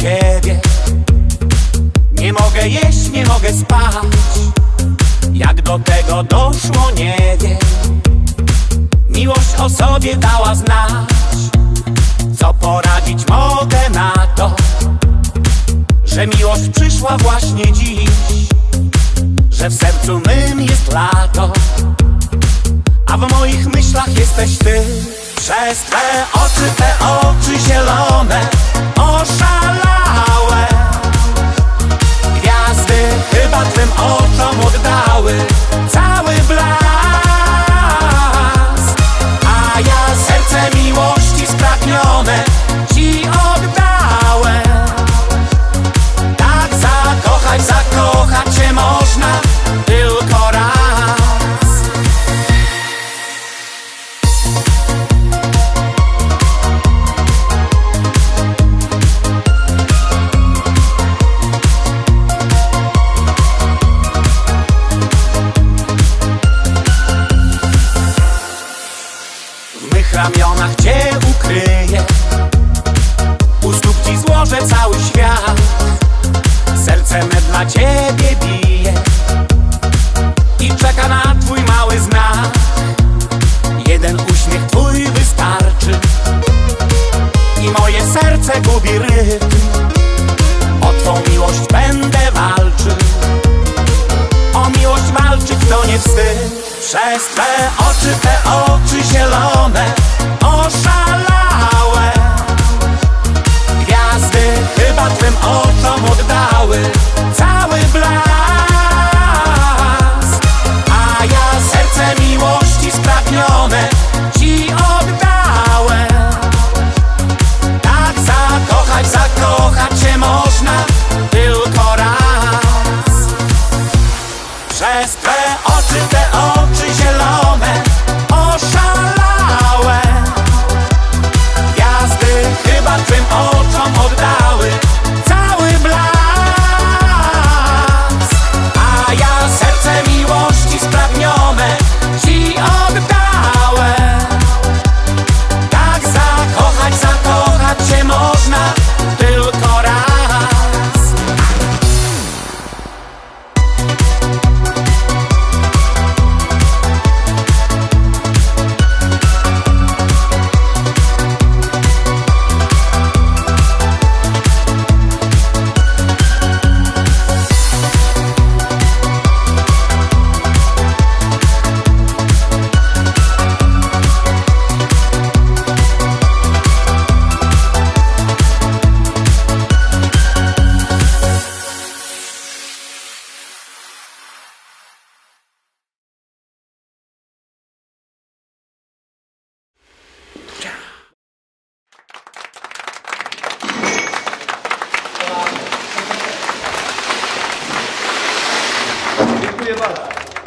ciebie. Nie mogę jeść, nie mogę spać. Jak do tego doszło, nie wiem. Miłość o sobie dała znać. Co poradzić mogę na to Że miłość przyszła właśnie dziś. Że w sercu mym jest lato A w moich myślach jesteś ty. Przez te oczy, te oczy zielone. W mych ramionach Cię ukryję U stóp Ci złożę cały świat. Serce me dla Ciebie bije. I czeka na Twój mały znak. Jeden uśmiech Twój wystarczy. I moje serce gubi rytm. O Twą miłość będę walczył. O miłość walczyć to nie wstyd. Przez te oczy, te oczy zielone Oszalałe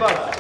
Bye.